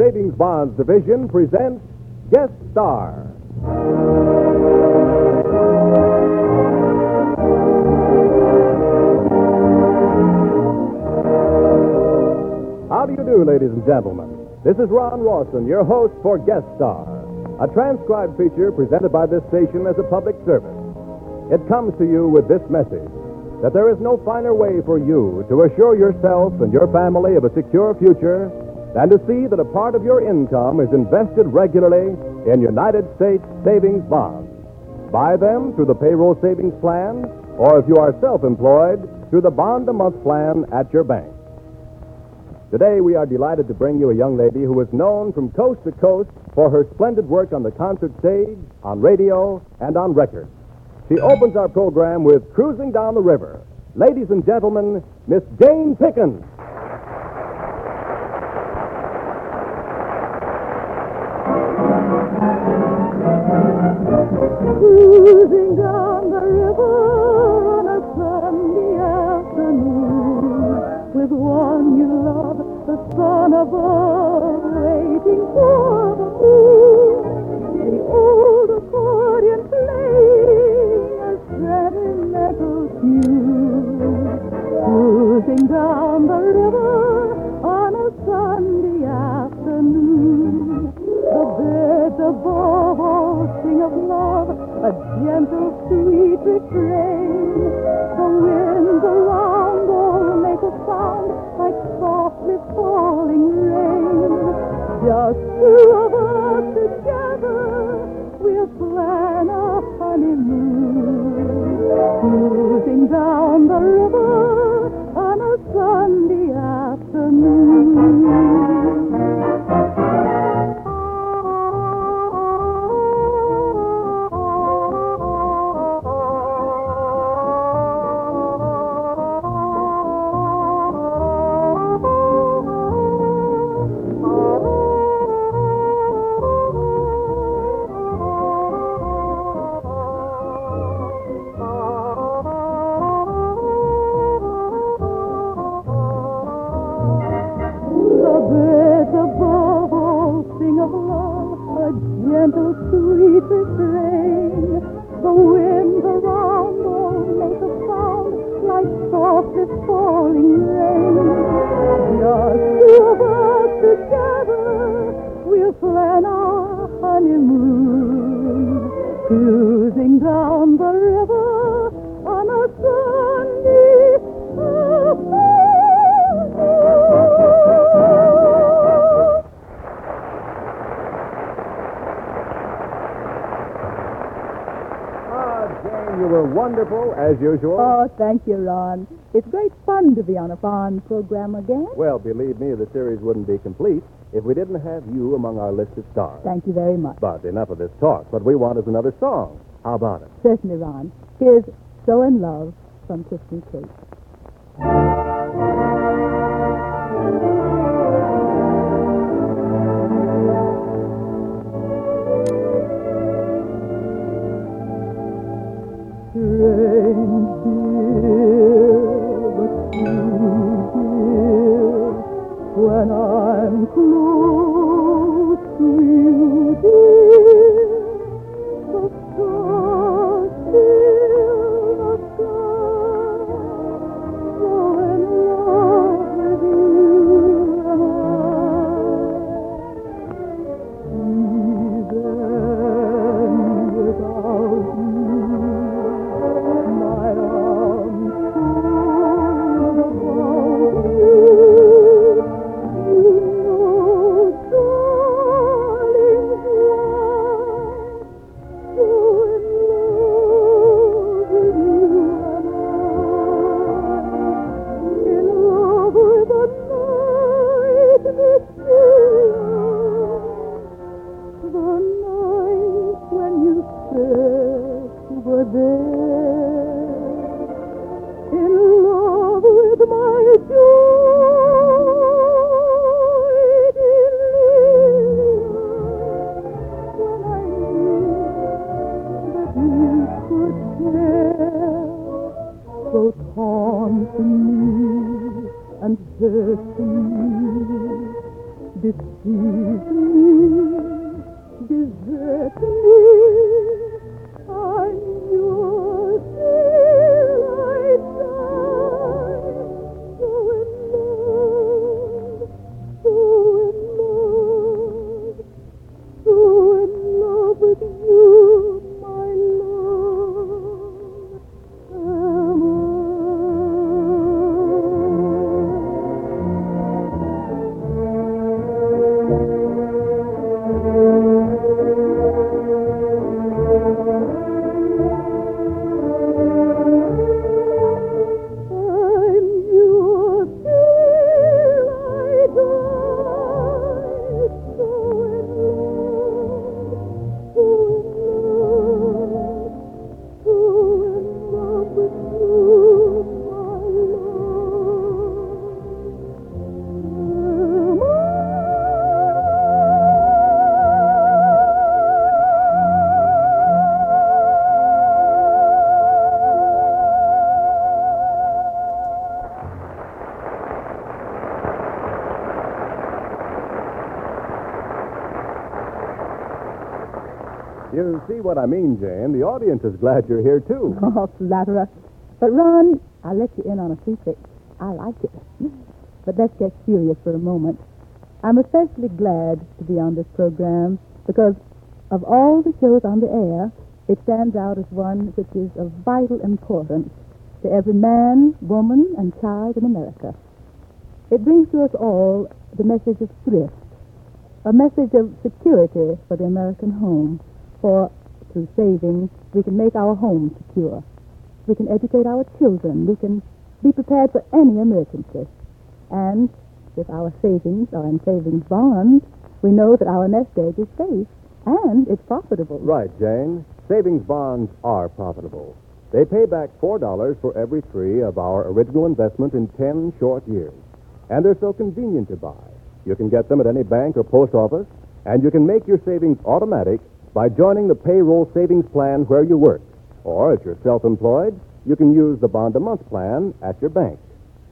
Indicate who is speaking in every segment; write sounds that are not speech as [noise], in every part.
Speaker 1: Savings Bonds Division presents Guest Star. How do you do, ladies and gentlemen? This is Ron Rawson, your host for Guest Star, a transcribed feature presented by this station as a public service. It comes to you with this message that there is no finer way for you to assure yourself and your family of a secure future than to see that a part of your income is invested regularly in United States savings bonds. Buy them through the payroll savings plan, or if you are self employed, through the bond a month plan at your bank. Today, we are delighted to bring you a young lady who is known from coast to coast for her splendid work on the concert stage, on radio, and on record. She opens our program with Cruising Down the River. Ladies and gentlemen, Miss Jane Pickens.
Speaker 2: Cruising down the river on a Sunday afternoon with one you love, the sun above, waiting for plan our honeymoon. Cruising down the river on a Sunday afternoon.
Speaker 1: Ah, Jane, you were wonderful as usual.
Speaker 3: Oh, thank you, Ron. It's great fun to be on a Bond program again.
Speaker 1: Well, believe me, the series wouldn't be complete if we didn't have you among our list of stars.
Speaker 3: Thank you very much.
Speaker 1: But enough of this talk. What we want is another song. How about it?
Speaker 3: Certainly, Ron. Here's So in Love from
Speaker 2: Kiss Me Kate. So taunting me and hurting me deceive me, desert me. You
Speaker 1: see what I mean, Jane. The audience is glad you're here, too. [laughs]
Speaker 2: Oh, flatterer. But, Ron, I'll let you in on a secret. I like it. But let's get serious for a moment. I'm especially glad to be on this program because of all the shows on the air, it stands out as one which is of vital importance to every man, woman, and child in America. It brings to us all the message of thrift, a message of security for the American home, for through saving, we can make our home secure. We can educate our children. We can be prepared for any emergency. And if our savings are in savings bonds, we know that our nest egg is safe and it's profitable.
Speaker 1: Right, Jane. Savings bonds are profitable. They pay back $4 for every three of our original investment in 10 short years. And they're so convenient to buy. You can get them at any bank or post office, and you can make your savings automatic by joining the payroll savings plan where you work. Or if you're self employed, you can use the bond a month plan at your bank.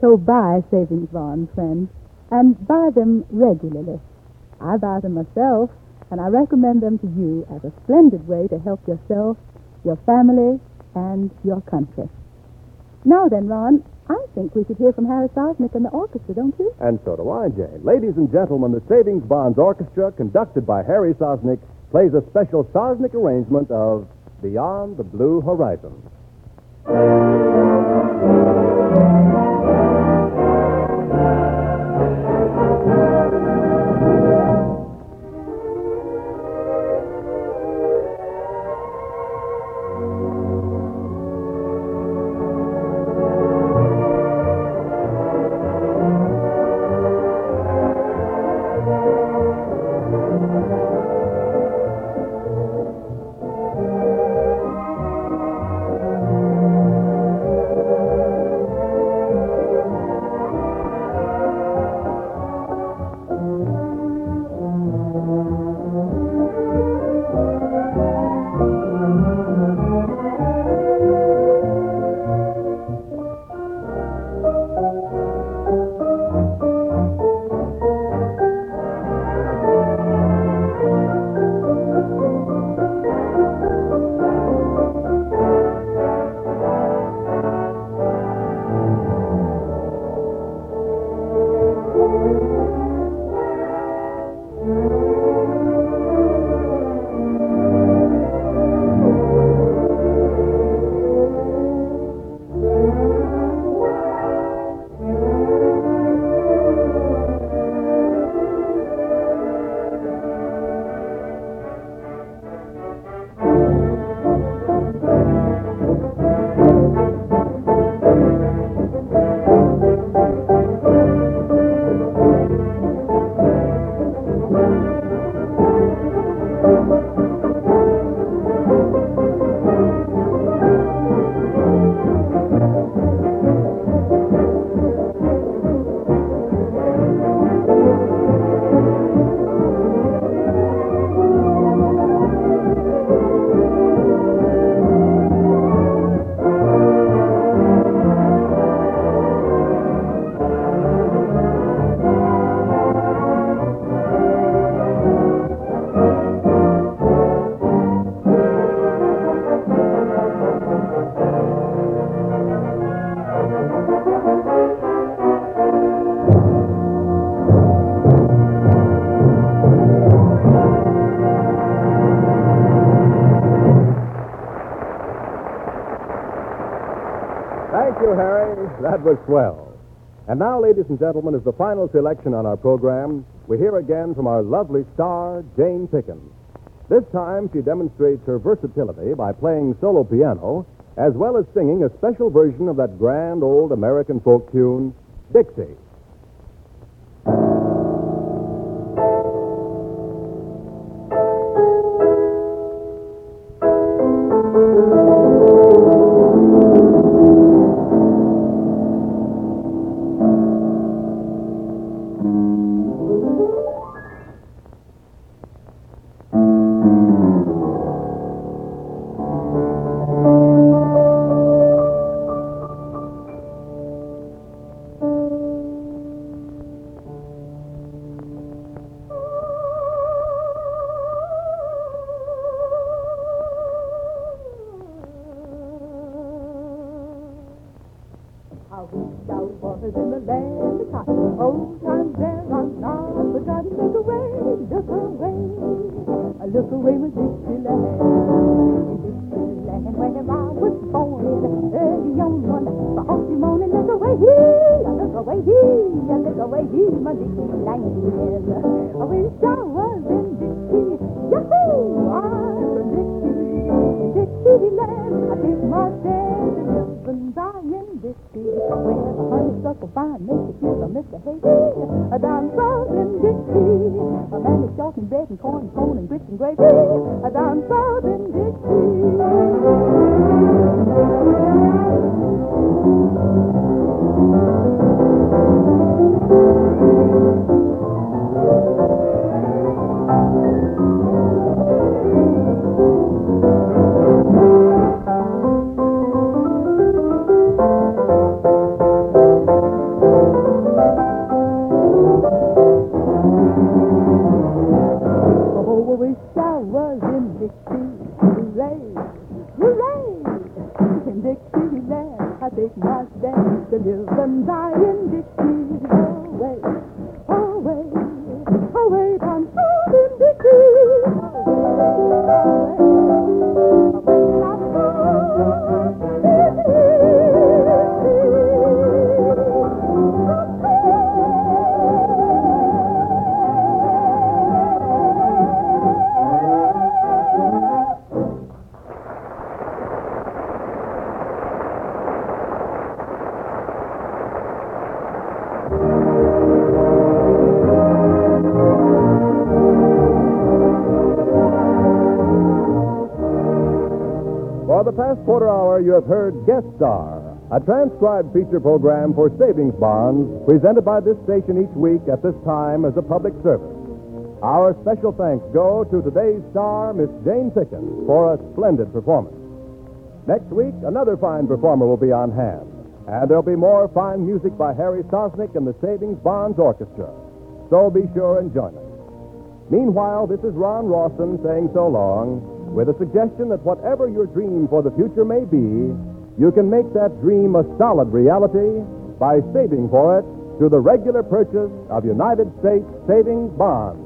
Speaker 2: So buy savings bonds, friends, and buy them regularly. I buy them myself, and I recommend them to you as a splendid way to help yourself, your family, and your country. Now then, Ron, I think we should hear from Harry Sosnick and the orchestra, don't you?
Speaker 1: And so do I, Jane. Ladies and gentlemen, the Savings Bonds Orchestra, conducted by Harry Sosnick, plays a special Sosnick arrangement of Beyond the Blue Horizon. Thank you, Harry. That was swell. And now, ladies and gentlemen, is the final selection on our program. We hear again from our lovely star, Jane Pickens. This time, she demonstrates her versatility by playing solo piano, as well as singing a special version of that grand old American folk tune, Dixie.
Speaker 2: I in the land of cotton. Old times there are not forgotten. Look away, look away. Look away with Dixieland. Dixieland, where I was born. Early on one frosty morning. Look away, here, look away, here, look away, here, my Dixieland. I wish I vine makes you feel the Mr. A down south in Dixie. A man is short and bread and corn, corn and grits and gravy. A down south in Oh, stand to live and die in this Away, away, away
Speaker 1: past quarter hour, you have heard Guest Star, a transcribed feature program for savings bonds presented by this station each week at this time as a public service. Our special thanks go to today's star, Miss Jane Pickens, for a splendid performance. Next week, another fine performer will be on hand, and there'll be more fine music by Harry Sosnick and the Savings Bonds Orchestra. So be sure and join us. Meanwhile, this is Ron Rawson saying so long, with a suggestion that whatever your dream for the future may be, you can make that dream a solid reality by saving for it through the regular purchase of United States savings bonds.